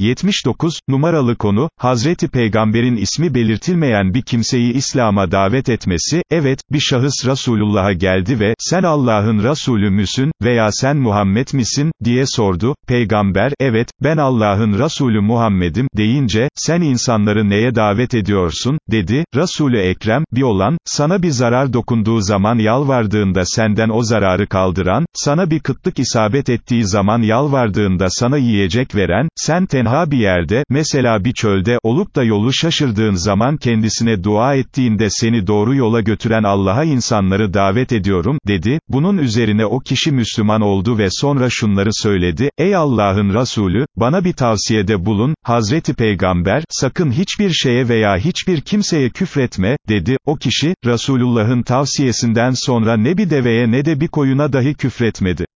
79, numaralı konu, Hazreti Peygamber'in ismi belirtilmeyen bir kimseyi İslam'a davet etmesi, evet, bir şahıs Resulullah'a geldi ve, sen Allah'ın Resulü müsün, veya sen Muhammed misin, diye sordu, Peygamber, evet, ben Allah'ın Resulü Muhammed'im, deyince, sen insanları neye davet ediyorsun, dedi, Resulü Ekrem, bir olan, sana bir zarar dokunduğu zaman yalvardığında senden o zararı kaldıran, sana bir kıtlık isabet ettiği zaman yalvardığında sana yiyecek veren, sen tenha bir yerde, mesela bir çölde, olup da yolu şaşırdığın zaman kendisine dua ettiğinde seni doğru yola götüren Allah'a insanları davet ediyorum, dedi, bunun üzerine o kişi Müslüman oldu ve sonra şunları söyledi, ey Allah'ın Resulü, bana bir tavsiyede bulun, Hazreti Peygamber, sakın hiçbir şeye veya hiçbir kimseye küfretme, dedi, o kişi, Resulullah'ın tavsiyesinden sonra ne bir deveye ne de bir koyuna dahi küfretmedi.